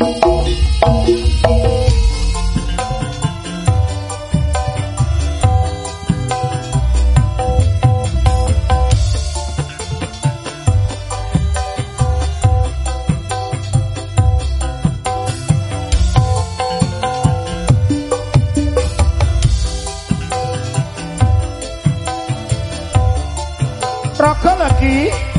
Rokok lagi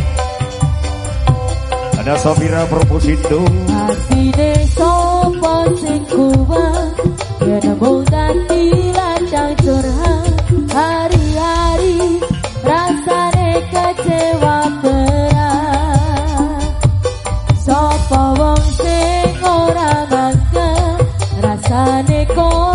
Ada Sofira Proposito. Hati sopo sing kuat Yen mung dadi ladang curhat. Hari-hari rasane kecewa berat. Sopo wong sing ora bangga Rasane koyo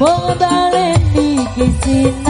Modal en mi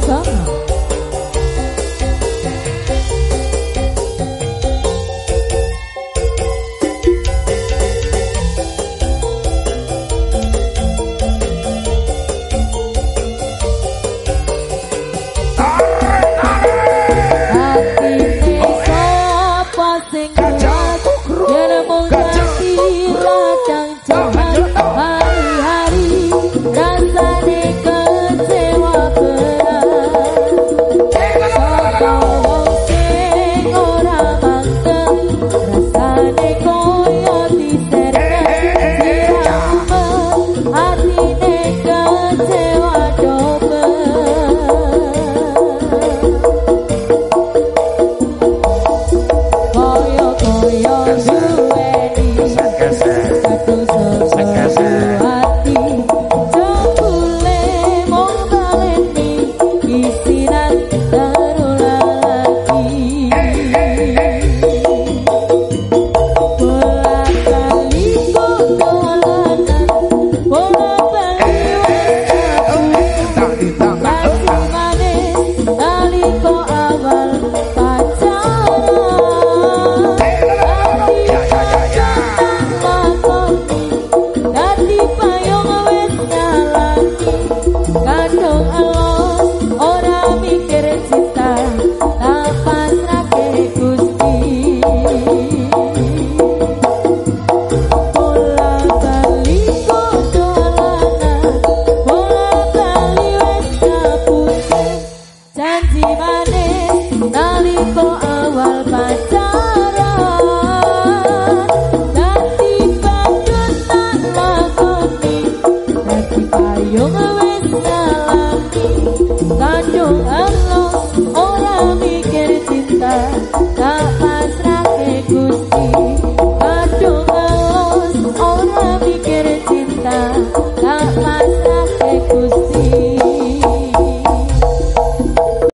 Santana. out here.